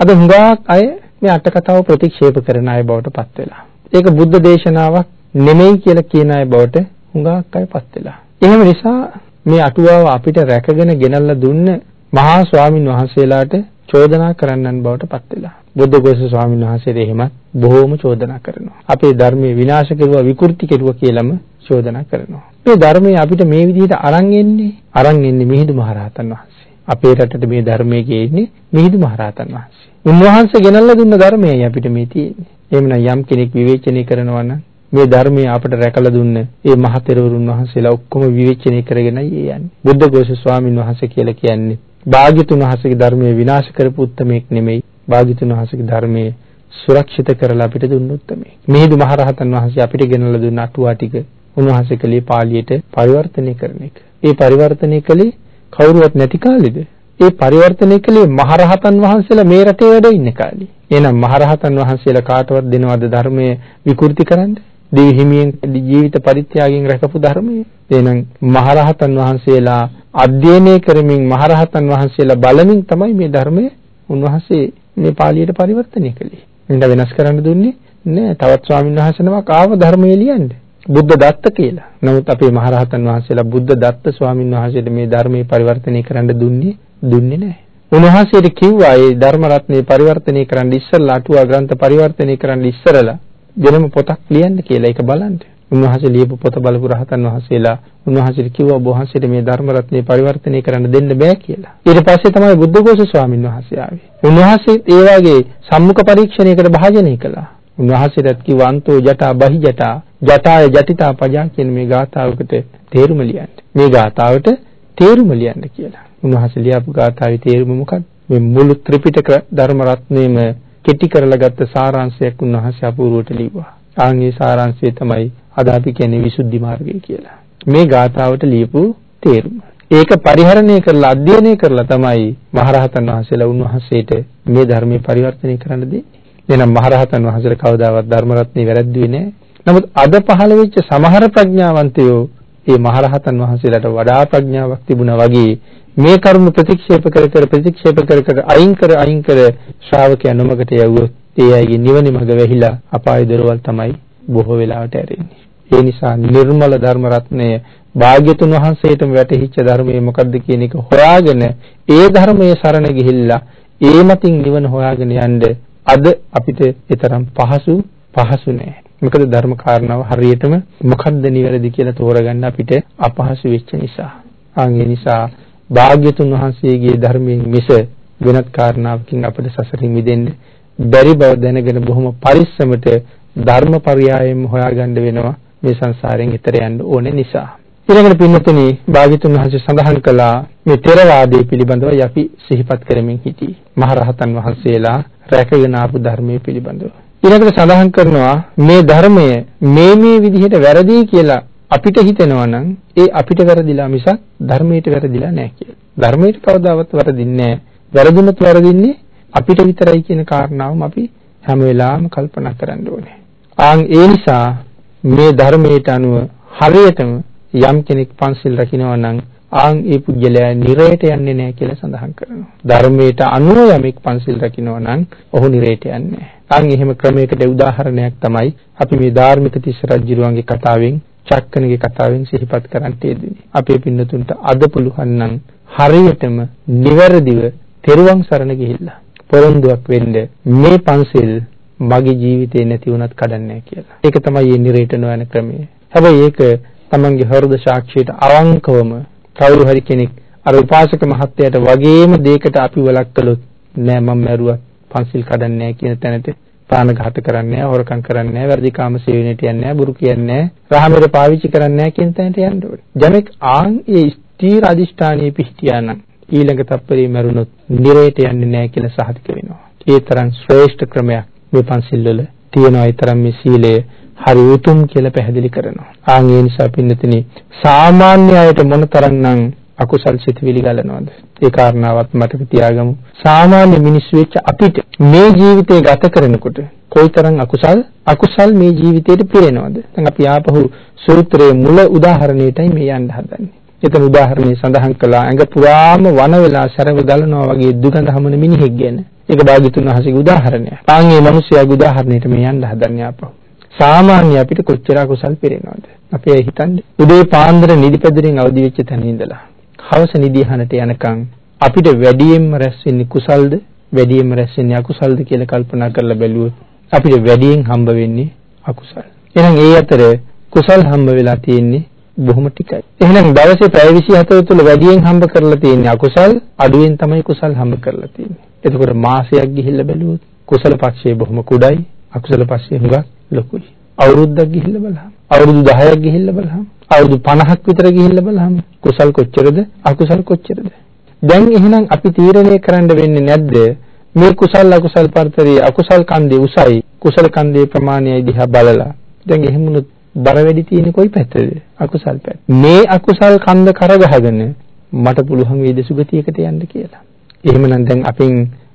අද හුඟක් අය මේ අට කතාව ප්‍රතික්ෂේප කරන අය බවට පත් වෙලා. ඒක බුද්ධ දේශනාවක් නෙමෙයි කියලා කියන අය බවට හුඟක් අය පත් වෙලා. එහෙම නිසා මේ අටුවාව අපිට රැකගෙන ගෙනල්ලා දුන්න මහා ස්වාමින් වහන්සේලාට චෝදනා කරන්නන් බවට පත් වෙලා. බුද්ධඝෝෂ ස්වාමීන් වහන්සේට එහෙමත් බොහෝම චෝදනා කරනවා. අපේ ධර්මයේ විනාශ කෙරුවා විකෘති කෙරුවා කියලාම චෝදනා කරනවා. මේ ධර්මයේ අපිට මේ විදිහට අරන් එන්නේ අරන් එන්නේ මිහිඳු මහරහතන් වහන්සේ. අපේ රටට මේ ධර්මයේ ගේන්නේ මිහිඳු මහරහතන් වහන්සේ. උන්වහන්සේ ගෙනල්ලා දුන්න ධර්මයයි අපිට මේ තියෙන්නේ. එහෙමනම් යම් කෙනෙක් විවේචනය කරනවා නම් මේ ධර්මයේ අපට රැකලා දුන්න ඒ මහතෙරවරුන් වහන්සේලා ඔක්කොම විවේචනය කරගෙනයි යන්නේ. බුද්ධ ഘോഷ ස්වාමින් වහන්සේ කියලා කියන්නේ භාග්‍යතුන් වහන්සේගේ ධර්මයේ විනාශ කරපු උත්මයෙක් නෙමෙයි. භාග්‍යතුන් වහන්සේගේ ධර්මයේ සුරක්ෂිත කරලා අපිට දුන්න උත්මයෙක්. මිහිඳු මහරහතන් වහන්සේ අපිට ගෙනල්ලා දුන්න අටුවා ටික උන්වහන්සේ කලේ පාළියට පරිවර්තනය කරන එක. ඒ පරිවර්තනය කලේ කවුරුවත් නැති කාලෙද? ඒ පරිවර්තනය කළේ මහරහතන් වහන්සේලා මේ රටේ වැඩ ඉන්න කාලේ. එහෙනම් මහරහතන් වහන්සේලා කාටවත් දෙනවද ධර්මයේ විකෘති කරන්න? දිවි හිමියෙන් ජීවිත පරිත්‍යාගයෙන් රැකපු ධර්මය. එහෙනම් මහරහතන් වහන්සේලා අධ්‍යයනය කරමින් මහරහතන් වහන්සේලා බලමින් තමයි මේ ධර්මය උන්වහන්සේ මේ පාළියට පරිවර්තනය කළේ. එන්න වෙනස් කරන්න දුන්නේ නෑ. තවත් ස්වාමීන් වහන්සේ නමක් ආව ධර්මයේ ලියන්නේ. බුද්ධ දත්ත කියලා. නමුත් අපේ මහරහතන් වහන්සේලා බුද්ධ දත්ත ස්වාමීන් වහන්සේට මේ ධර්මයේ පරිවර්තනය කරන්න දුන්නේ දුන්නේ නැහැ. උන්වහන්සේට කිව්වා මේ ධර්ම රත්නේ පරිවර්තනය කරන්න ඉස්සරලා අටුවා ග්‍රන්ථ පරිවර්තනය කරන්න ඉස්සරලා වෙනම පොතක් ලියන්න කියලා ඒක බලන්න. උන්වහන්සේ ලියපු පොත බලපු රහතන් වහන්සේලා උන්වහන්සේට කිව්වා ඔබ වහන්සේට මේ ධර්ම රත්නේ පරිවර්තනය කරන්න දෙන්න බෑ කියලා. ඊට පස්සේ තමයි බුද්ධඝෝෂ ස්වාමීන් වහන්සේ ආවේ. උන්වහන්සේ ඒ වගේ සම්මුඛ පරීක්ෂණයකට භාජනය කළා. උන්වහන්සේට කිව්වා අන්තෝ ජටා බහි ජටා ජටාය ජටිතා පජා කියන මේ ගාථාවකට තේරුම ලියන්න. මේ ගාථාවට තේරුම ලියන්න කියලා. උන්වහන්සේ ලියපු ගාථාවේ තේරුම මොකක්ද? මේ මුළු ත්‍රිපිටක ධර්ම රත්නයේම කෙටි කරලා ගත්ත සාරාංශයක් උන්වහන්සේ අපූර්වට ලිව්වා. ආන්ගේ සාරාංශය තමයි අද අපි කියන්නේ විසුද්ධි මාර්ගය කියලා. මේ ගාථාවට ලියපු තේරුම. ඒක පරිහරණය කරලා අධ්‍යයනය කරලා තමයි මහරහතන් වහන්සේලා උන්වහන්සේට මේ ධර්මයේ පරිවර්තනය කරන්න දෙන්නේ. එහෙනම් මහරහතන් වහන්සේලා කවදාවත් ධර්ම රත්නේ වැරද්දුවේ නැහැ. නමුත් අද පහළ වෙච්ච සමහර ප්‍රඥාවන්තයෝ මේ මහරහතන් වහන්සේලාට වඩා ප්‍රඥාවක් තිබුණා වගේ මේ කරුණ ප්‍රතික්ෂේප කර කර ප්‍රතික්ෂේප කර කර අයින් කර අයින් කර ශ්‍රාවකයන් නොමගට යවුවොත් ඒ අයගේ නිවන මඟ වැහිලා අපාය දොරවල් තමයි බොහෝ වෙලාවට ඇරෙන්නේ. ඒ නිසා නිර්මල ධර්ම රත්නය භාග්‍යතුන් වහන්සේටම වැටහිච්ච ධර්මයේ මොකද්ද කියන එක හොයාගෙන ඒ ධර්මයේ සරණ ගිහිල්ලා ඒ මතින් නිවන හොයාගෙන යන්න අද අපිට ඊතරම් පහසු පහසු නෑ. මොකද ධර්ම කාරණාව හරියටම මොකද්ද නිවැරදි කියලා තෝරගන්න අපිට අපහසු වෙච්ච නිසා. ආන් ඒ නිසා භාග්‍යතුන් වහන්සේගේ ධර්මයෙන් මිස වෙනත් කාරණාවකින් අපිට සසරින් මිදෙන්න බැරි බව දැනගෙන බොහොම පරිස්සමට ධර්මපරයයම හොයාගන්න වෙනවා මේ සංසාරයෙන් එතර යන්න ඕනේ නිසා. ඊළඟට පින්නතුනි භාග්‍යතුන් වහන්සේ සඳහන් කළා මේ ථෙරවාදයේ පිළිබඳව අපි සිහිපත් කරමින් සිටී. මහරහතන් වහන්සේලා රැකගෙන ආපු ධර්මයේ පිළිබඳව. ඊළඟට සඳහන් කරනවා මේ ධර්මය මේ මේ විදිහට වැරදි කියලා අපිට හිතෙනවා නම් ඒ අපිට වැරදිලා මිසක් ධර්මයට වැරදිලා නැහැ කියලා. ධර්මයට කවදාවත් වැරදින්නේ නැහැ. වැරදුනොත් වැරදින්නේ අපිට විතරයි කියන කාරණාවම අපි හැම වෙලාවෙම කල්පනා කරන්න ඕනේ. ආන් ඒ නිසා මේ ධර්මයට අනුව හරියටම යම් කෙනෙක් පන්සිල් රකින්නවා නම් ආන් ඒ පුජ්‍යලයා නිරයට යන්නේ නැහැ කියලා සඳහන් කරනවා. ධර්මයට අනුව යමෙක් පන්සිල් රකින්නවා නම් ඔහු නිරයට යන්නේ නැහැ. ආන් එහෙම ක්‍රමයකට උදාහරණයක් තමයි අපි මේ ධාර්මික තිස්ස රජුරුවන්ගේ කතාවෙන් චක්කනගේ කතාවෙන් සිහිපත් කරන්න තියෙන්නේ. අපේ පින්නතුන්ට අද පුළුවන් නම් හරියටම නිවැරදිව තෙරුවන් සරණ ගිහිල්ලා පොරොන්දුවක් වෙන්න මේ පන්සිල් මගේ ජීවිතේ නැති වුණත් කඩන්නේ කියලා. ඒක තමයි මේ නිරේට නොයන ක්‍රමය. හැබැයි ඒක තමන්ගේ හෘද සාක්ෂියට අවංකවම කවුරු හරි කෙනෙක් අර උපාසක මහත්තයාට වගේම දෙයකට අපි වලක් කළොත් නෑ මම මැරුවා පන්සිල් කඩන්නේ නෑ කියන තැනට ප්‍රාණඝාත කරන්නේ නැහැ, හොරකම් කරන්නේ නැහැ, වැඩි කාම සේවනයට යන්නේ නැහැ, බුරු කියන්නේ නැහැ, රහමෙර පාවිච්චි කරන්නේ නැහැ කියන තැනට යන්න ඕනේ. ජනෙක් ආන් ඒ ස්ථීර අදිෂ්ඨානයේ පිහිටියා නම් ඊළඟ තප්පරේ මරුණොත් නිරේට යන්නේ නැහැ කියලා සහතික වෙනවා. ඒ තරම් ශ්‍රේෂ්ඨ ක්‍රමයක් මේ පන්සිල් වල තියෙනවා. ඒ තරම් මේ සීලය හරි උතුම් කියලා පැහැදිලි කරනවා. ආන් ඒ නිසා පින්නතිනි සාමාන්‍ය අයට මොනතරම්නම් අකුසල් සිතුවිලි ගලනවද? ඒ කාරණාවත් මතක තියාගමු. සාමාන්‍ය මිනිස්සු වෙච්ච අපිට මේ ජීවිතය ගත කරනකොට කොයිතරම් අකුසල් අකුසල් මේ ජීවිතේට පිරෙනවද? දැන් අපි ආපහු සූත්‍රයේ මුල උදාහරණයටයි මේ යන්න හදන්නේ. එතන උදාහරණේ සඳහන් කළා ඇඟ පුරාම වන වෙලා සැරව ගලනවා වගේ දුගඳ හමන මිනිහෙක් ගැන. ඒක භාග්‍යතුන් වහන්සේගේ උදාහරණයක්. ආන්ගේ මිනිස්යාගේ උදාහරණයට මේ යන්න හදන්නේ ආපහු. සාමාන්‍ය අපිට කොච්චර කුසල් පිරෙනවද? අපි හිතන්නේ උදේ පාන්දර නිදිපැදුරෙන් අවදි වෙච්ච තැන ඉඳලා හවස නිදිහනට යනකම් අපිට වැඩියෙන්ම රැස් වෙන්නේ කුසල්ද වැඩියෙන්ම රැස් වෙන්නේ අකුසල්ද කියලා කල්පනා කරලා බැලුවොත් අපිට වැඩියෙන් හම්බ වෙන්නේ අකුසල්. එහෙනම් ඒ අතර කුසල් හම්බ වෙලා තියෙන්නේ බොහොම ටිකයි. එහෙනම් දවසේ පැය 24 තුළ වැඩියෙන් හම්බ කරලා තියෙන්නේ අකුසල් අඩුවෙන් තමයි කුසල් හම්බ කරලා තියෙන්නේ. එතකොට මාසයක් ගිහිල්ලා බැලුවොත් කුසල පක්ෂයේ බොහොම කුඩයි අකුසල පක්ෂයේ හුඟක් ලොකුයි. අවුරුද්දක් ගිහිල්ලා බලහම. අවුරුදු 10ක් ගිහිල්ලා බලහම. අවුරුදු 50ක් විතර ගිහිල්ලා බලහම. කුසල් කොච්චරද? අකුසල් කොච්චරද? දැන් එහෙනම් අපි තීරණය කරන්න වෙන්නේ නැද්ද? මේ කුසල් අකුසල් පරතරයේ අකුසල් කන්දේ උසයි. කුසල කන්දේ ප්‍රමාණයයි දිහා බලලා. දැන් එහෙමුණොත් බර වැඩි තියෙන්නේ කොයි පැත්තද? අකුසල් පැත්ත. මේ අකුසල් කන්ද කරගහගෙන මට පුළුවන් වේද සුගතියකට යන්න කියලා. එහෙමනම් දැන් අපින්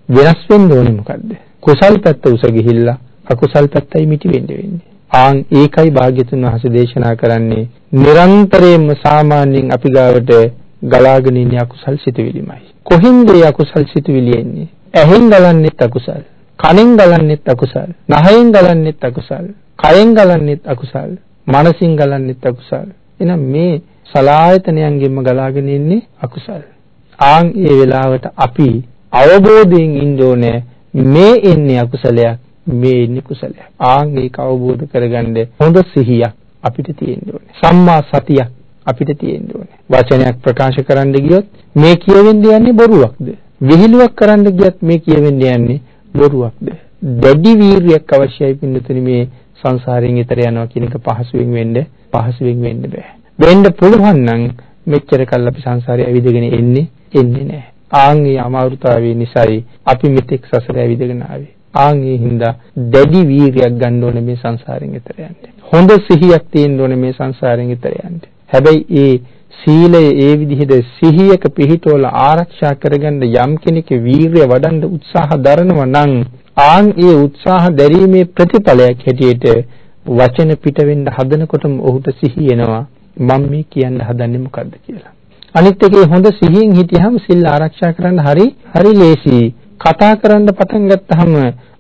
වෙනස් වෙන්න ඕනේ මොකද්ද? කුසල් පැත්ත උස ගිහිල්ලා අකුසල් පැත්තයි මිටි වෙන්න වෙන්නේ ආන් ඒකයි භාග්‍යතුන් වහන්සේ දේශනා කරන්නේ නිරන්තරයෙන්ම සාමාන්‍යයෙන් අපි ගාවට ගලාගෙන ඉන්න අකුසල් සිතුවිලිමයි. කොහින්ද ඒ අකුසල් සිතුවිලි එන්නේ? ඇහෙන් ගලන්නෙත් අකුසල්. කනෙන් ගලන්නෙත් අකුසල්. නහයෙන් ගලන්නෙත් අකුසල්. කයෙන් ගලන්නෙත් අකුසල්. මනසින් ගලන්නෙත් අකුසල්. එහෙනම් මේ සලායතනයන්ගෙන්ම ගලාගෙන ඉන්නේ අකුසල්. ආන් ඒ වෙලාවට අපි අවබෝධයෙන් ඉන්න ඕනේ මේ එන්නේ අකුසලයක් මේ එන්නේ කුසලයක්. ආන් ඒක අවබෝධ කරගන්න හොඳ සිහියක් අපිට තියෙන්න ඕනේ. සම්මා සතියක් අපිට තියෙන්න ඕනේ. වචනයක් ප්‍රකාශ කරන්න ගියොත් මේ කියවෙන්න යන්නේ බොරුවක්ද? විහිළුවක් කරන්න ගියත් මේ කියවෙන්න යන්නේ බොරුවක්ද? දැඩි වීරියක් අවශ්‍යයි පින්නතුනි මේ සංසාරයෙන් ඈතර යනවා කියන එක පහසුවෙන් වෙන්න පහසුවෙන් වෙන්න බෑ. වෙන්න පුළුවන් නම් මෙච්චර කල් අපි සංසාරේ ඇවිදගෙන එන්නේ එන්නේ නැහැ. ආන්ගේ අමාරුතාවය නිසායි අපි මෙතෙක් සසර ඇවිදගෙන ආවේ. ආන්ගේ හින්දා දැඩි වීරියක් ගන්න ඕනේ මේ සංසාරයෙන් එතර යන්න. හොඳ සිහියක් තියෙන්න ඕනේ මේ සංසාරයෙන් එතර යන්න. හැබැයි ඒ සීලය ඒ විදිහට සිහියක පිහිටවල ආරක්ෂා කරගන්න යම් කෙනෙක් වීරිය වඩන්න උත්සාහ දරනවා නම් ආන් ඒ උත්සාහ දැරීමේ ප්‍රතිඵලයක් හැටියට වචන පිට වෙන්න හදනකොටම ඔහුට සිහි එනවා මම මේ කියන්න හදන්නේ මොකද්ද කියලා. අනිත් එකේ හොඳ සිහියෙන් හිටියහම සිල් ආරක්ෂා කරන්න හරි හරි ලේසි. කතා කරන්න පටන් ගත්තාම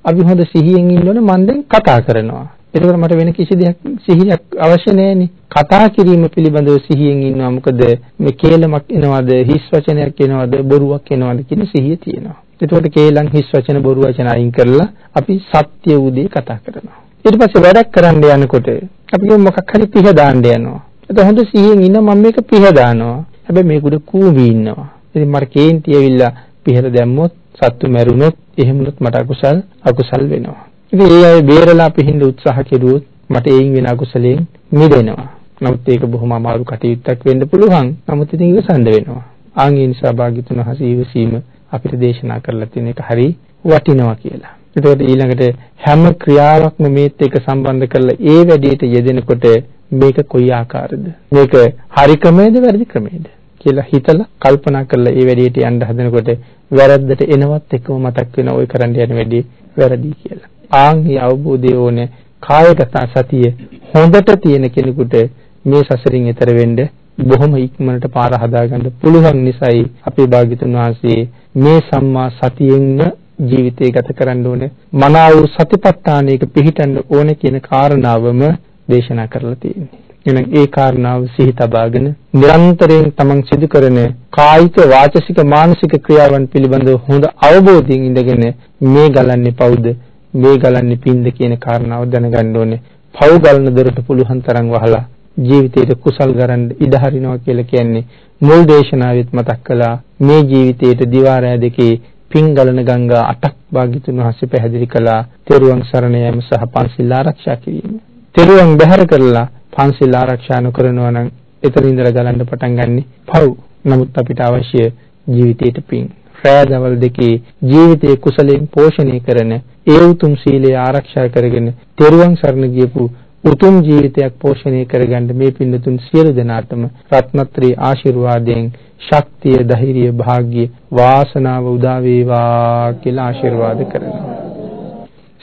අපි හොඳ සිහියෙන් ඉන්නෝනේ මම දැන් කතා කරනවා. ඒකවල මට වෙන කිසි දෙයක් සිහියක් අවශ්‍ය නැහැනේ. කතා කිරීම පිළිබඳව සිහියෙන් ඉන්නවා. මොකද මේ කේලමක් එනවද, හිස් වචනයක් එනවද, බොරුවක් එනවද කියන සිහිය තියෙනවා. එතකොට කේලම් හිස් වචන බොරු වචන අයින් කරලා අපි සත්‍ය උදේ කතා කරනවා. ඊට පස්සේ වැඩක් කරන්න යනකොට අපි මොකක් හරි පිහ දාන්න යනවා. එතකොට හොඳ සිහියෙන් ඉන්න මම මේක පිහ දානවා. හැබැයි මේකුඩ කූඹි ඉන්නවා. ඉතින් මට කේන්ති ඇවිල්ලා පිහර දැම්මොත් සත්තු මැරුණොත් එහෙමනොත් මට අකුසල් අකුසල් වෙනවා. ඉතින් ඒ අය බේරලා පිහින්ද උත්සාහ කෙරුවොත් මට ඒයින් වෙන අකුසලයෙන් මිදෙනවා. නමුත් ඒක බොහොම අමාරු කටයුත්තක් වෙන්න පුළුවන්. නමුත් ඉතින් ඉවසන්න වෙනවා. ආන් ඒ නිසා භාග්‍යතුන් වහන්සේ ඉවසීම අපිට දේශනා කරලා තියෙන එක හරි වටිනවා කියලා. එතකොට ඊළඟට හැම ක්‍රියාවක්ම මේත් එක්ක සම්බන්ධ කරලා ඒ වැඩේට යෙදෙනකොට මේක කොයි ආකාරද? මේක හරි ක්‍රමයේද වැරදි ක්‍රමයේද කියලා හිතලා කල්පනා කරලා ඒ වැඩේට යන්න හදනකොට වැරද්දට එනවත් එක්කම මතක් වෙන ওই කරන්න යන වැඩේ වැරදි කියලා. ආන්හි අවබෝධය ඕනේ කායගත සතිය හොඳට තියෙන කෙනෙකුට මේ සසරින් එතර වෙන්න බොහොම ඉක්මනට පාර හදාගන්න පුළුවන් නිසායි අපේ භාග්‍යතුන් වහන්සේ මේ සම්මා සතියෙන්ම ජීවිතය ගත කරන්න ඕනේ මනාව සතිපට්ඨානයක පිහිටන්න ඕනේ කියන කාරණාවම දේශනා කරලා තියෙන්නේ. එහෙනම් ඒ කාරණාව සිහි තබාගෙන නිරන්තරයෙන් තමන් සිදු කරන කායික වාචසික මානසික ක්‍රියාවන් පිළිබඳව හොඳ අවබෝධයෙන් ඉඳගෙන මේ ගලන්නේ පවුද මේ ගලන්නේ පින්ද කියන කාරණාව දැනගන්න ඕනේ. පව් ගලන දොරට පුළුවන් තරම් වහලා ජීවිතයට කුසල් ගරන්න ඉඩ හරිනවා කියලා කියන්නේ මුල් දේශනාවෙත් මතක් කළා මේ ජීවිතයේ දිවාරය දෙකේ පින් ගලන ගංගා අටක් භාග්‍යතුන් වහන්සේ පැහැදිලි කළා. තෙරුවන් සරණ යාම සහ පන්සිල් ආරක්ෂා කිරීම. තෙරුවන් බැහැර කරලා පන්සිල් ආරක්ෂා නොකරනවා නම් එතන ඉඳලා ගලන්න පටන් ගන්නෙ පව්. නමුත් අපිට අවශ්‍ය ජීවිතයට පින්. රැදවල් දෙකේ ජීවිතයේ කුසලයෙන් පෝෂණය කරන ඒ උතුම් සීලය ආරක්ෂා කරගෙන තෙරුවන් සරණ ගියපු උතුම් ජීවිතයක් පෝෂණය කරගන්න මේ පින්නතුන් සියලු දෙනාටම රත්නත්‍රී ආශිර්වාදයෙන් ශක්තිය ධෛර්යය භාග්‍ය වාසනාව උදා වේවා කියලා ආශිර්වාද කරනවා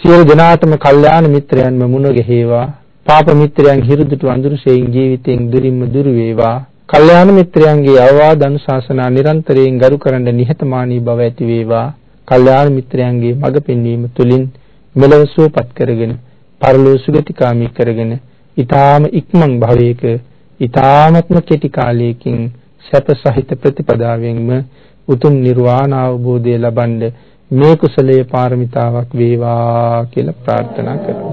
සියලු දෙනාටම කල්යාණ මිත්‍රයන්ම මුණ ගැහිවා පාප මිත්‍රයන් හිරුදුට අඳුරසෙයින් ජීවිතයෙන් දුරින්ම දුර වේවා. කල්යාණ මිත්‍රයන්ගේ අවවාද අනුශාසනා නිරන්තරයෙන් ගරු කරන්න නිහතමානී බව ඇති වේවා. කල්යාණ මිත්‍රයන්ගේ මඟ පෙන්වීම තුලින් මෙලව සුවපත් කරගෙන පරලෝ සුගතිකාමී කරගෙන ඊ타ම ඉක්මන් භවයක ඊ타මත්ම කෙටි කාලයකින් සැප සහිත ප්‍රතිපදාවෙන්ම උතුම් නිර්වාණ අවබෝධය ලබනද මේ කුසලයේ පාරමිතාවක් වේවා කියලා ප්‍රාර්ථනා කරමු